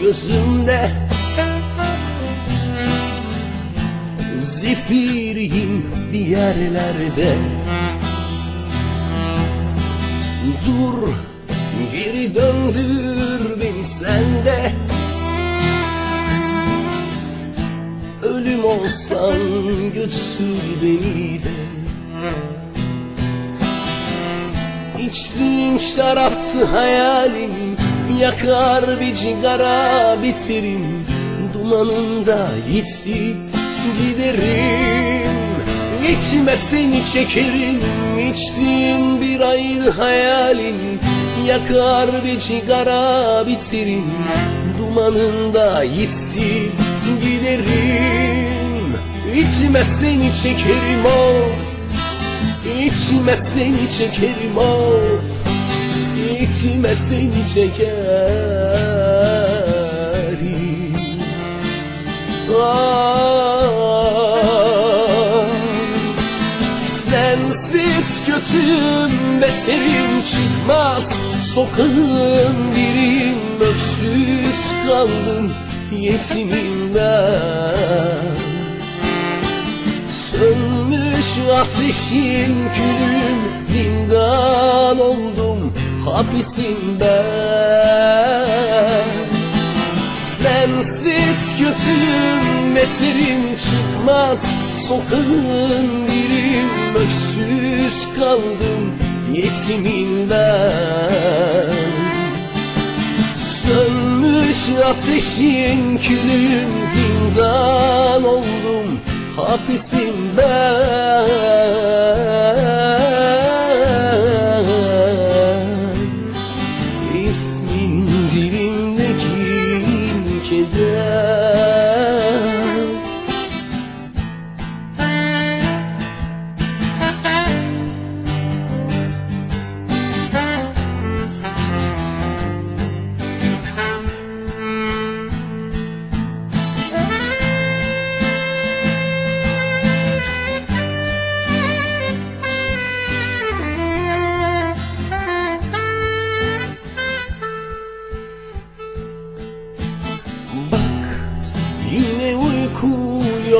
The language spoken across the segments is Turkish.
gözümde Zifiriyim bir yerlerde. Dur geri döndür beni sende. Ölüm olsan götür beni de. İçtiğim şaraptı hayalim Yakar bir cigara bitirim Dumanında yitip giderim. İçime seni çekerim İçtiğim bir aydı hayalim Yakar bir cigara bitirim Dumanında yitip giderim. İçime seni çekerim of İçime seni çekerim of İçime seni çekerim Sensiz kötüyüm beterim çıkmaz Sokağın biriyim öksüz kaldım yetimimden. Sönmüş ateşim külüm zindan oldum hapisinde Sensiz kötüyüm meserim çıkmaz Sokağın birim öksüz kaldım yetiminden Sönmüş ateşin külüm zindan oldum hapisimden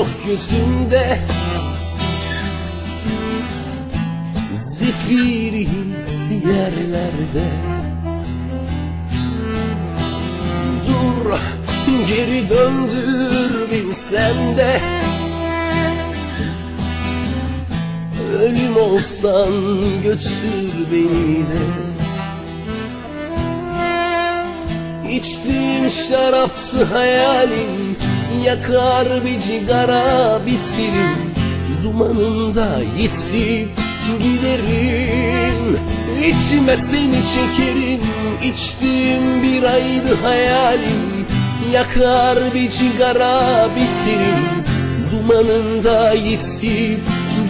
yok gözümde Zifiriyim yerlerde. Dur geri döndür beni sende Ölüm olsan götür beni de. İçtiğim şarapsı hayalim Yakar bir cigara bitirim Dumanında yitip giderim. İçime seni çekerim. İçtiğim bir aydı hayalim. Yakar bir cigara bitirim Dumanında yitip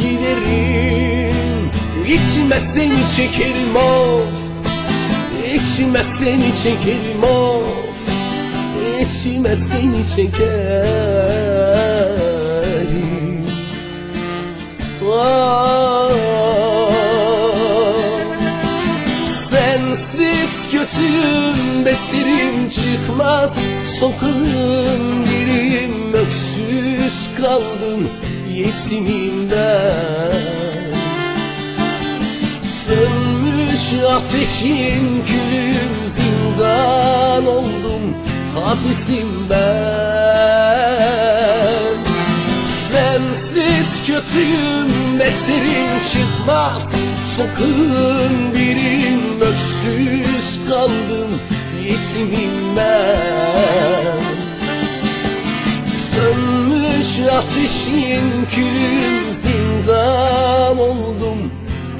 giderim. İçime seni çekerim of İçime seni çekerim of İçime seni çekerim Ah, Sensiz kötüyüm betirim çıkmaz Sokağın birim öksüz kaldım yetimimden. Sönmüş ateşin külüm zindan oldum hapisimden Sensiz kötüyüm beterim çıkmaz. Sokağın birim öksüz kaldım yetimimden Sönmüş ateşin külüm zindan oldum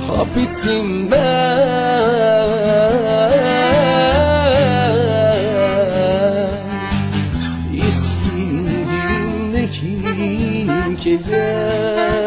hapisimden İsmin 选择